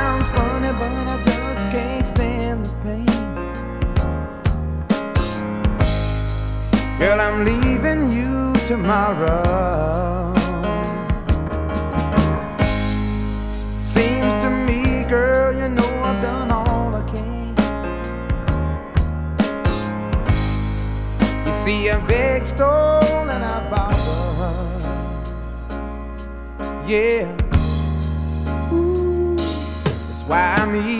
sounds funny, but I just can't stand the pain. Girl, I'm leaving you tomorrow. Seems to me, girl, you know I've done all I can. You see, a big stole and I borrowed. Yeah. Why I'm easy.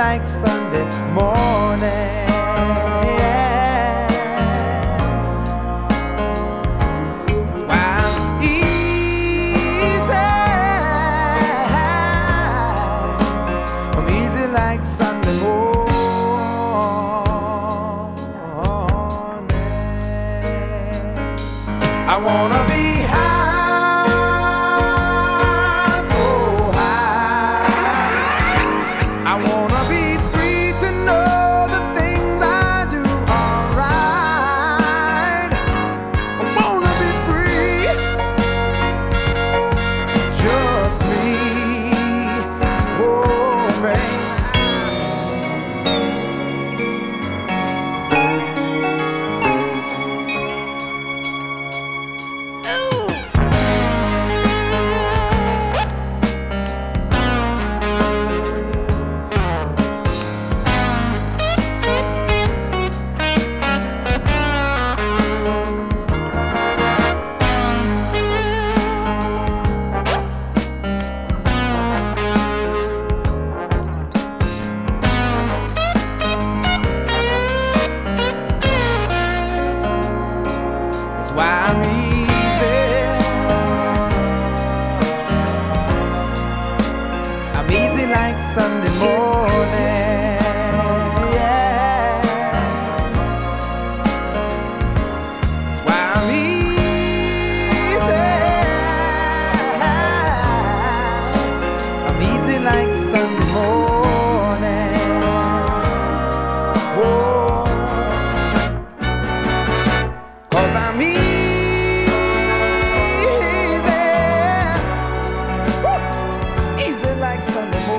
Like Sunday morning. Spam easy. Like Sunday morning, I wanna be high, like someone